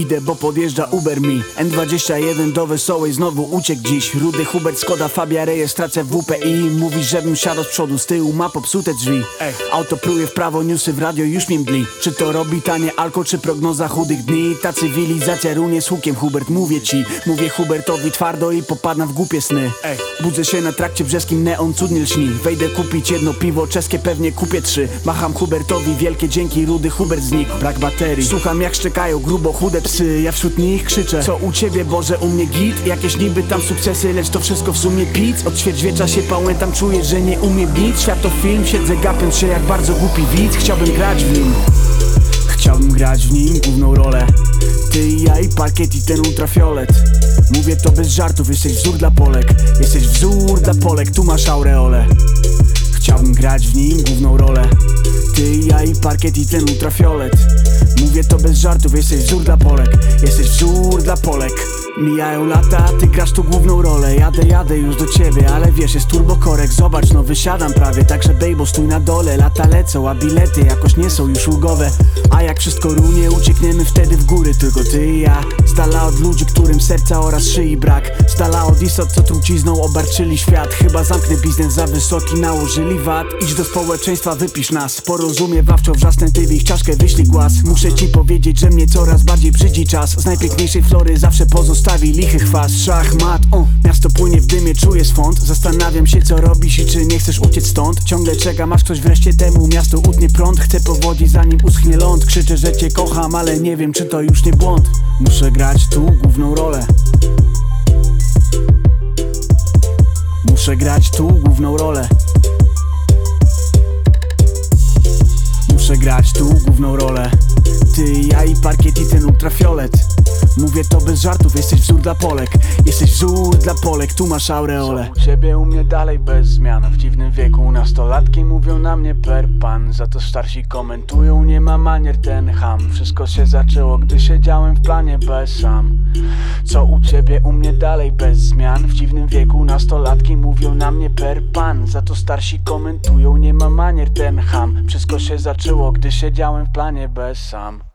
Idę, bo podjeżdża Uber mi. N21 do Wesołej znowu uciekł dziś. Rudy Hubert, Skoda, Fabia, rejestracja WPI Mówi, żebym siadał z przodu, z tyłu ma popsute drzwi. Ej. Auto pluje w prawo, newsy w radio już mnie mdli. Czy to robi tanie alko, czy prognoza chudych dni? Ta cywilizacja runie z hukiem Hubert, mówię ci. Mówię Hubertowi twardo i popadam w głupie sny. Ej. Budzę się na trakcie brzeskim, neon cudnie lśni. Wejdę kupić jedno piwo czeskie, pewnie kupię trzy. Macham Hubertowi, wielkie dzięki, rudy Hubert znikł. Brak baterii, słucham jak szczekają grubo chude psy Ja wśród nich krzyczę, co u ciebie Boże, u mnie git? Jakieś niby tam sukcesy, lecz to wszystko w sumie pic. Od ćwierćwiecza się pałętam, czuję, że nie umie bić. Świat to film, siedzę gapiąc się jak bardzo głupi widz. Chciałbym grać w nim. Chciałbym grać w nim główną rolę. Ty i ja i parkiet i ten ultrafiolet. Mówię to bez żartów, jesteś wzór dla Polek. Jesteś wzór dla Polek, tu masz Chciałbym grać w nim główną rolę. Ty ja i parkiet i ten ultrafiolet. Mówię to bez żartów, jesteś wzór dla Polek. Jesteś wzór dla Polek. Mijają lata, ty grasz tu główną rolę Jadę, jadę już do ciebie, ale wiesz, jest turbokorek. Zobacz, no wysiadam prawie, także bejbo stój na dole. Lata lecą, a bilety jakoś nie są już ulgowe. A jak wszystko runie, uciekniemy wtedy w góry. Tylko ty i ja, z dala od ludzi, którym serca oraz szyi brak. Z dala od istot, co trucizną obarczyli świat. Chyba zamknę biznes za wysoki, nałożyli VAT Idź do społeczeństwa, wypisz nas. Porozumiewawczo wrzasnę ty w ich czaszkę, wyślij głaz. Muszę ci powiedzieć, że mnie coraz bardziej brzydzi czas. Z najpiękniejszej flory zawsze pozostawi lichy chwas. Szachmat, o, miasto płynie w dymie, czuję swąd. Zastanawiam się co robisz i czy nie chcesz uciec stąd. Ciągle czekam aż ktoś wreszcie temu miasto utnie prąd. Chcę powodzi zanim uschnie ląd. Krzyczę, że cię kocham, ale nie wiem czy to już nie błąd. Muszę grać tu główną rolę. Muszę grać tu główną rolę. Muszę grać tu główną rolę. Ty, ja i parkiet i ten ultrafiolet Mówię to bez żartów, jesteś wzór dla Polek. Jesteś wzór dla Polek, tu masz aureolę U ciebie, u mnie dalej bez zmian. W dziwnym wieku nastolatki mówią na mnie per pan. Za to starsi komentują, nie ma manier ten ham. Wszystko się zaczęło, gdy siedziałem w planie bez sam Co u ciebie, u mnie dalej bez zmian? W dziwnym wieku nastolatki mówią na mnie per pan. Za to starsi komentują, nie ma manier ten ham. Wszystko się zaczęło, gdy siedziałem w planie bez sam